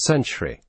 century.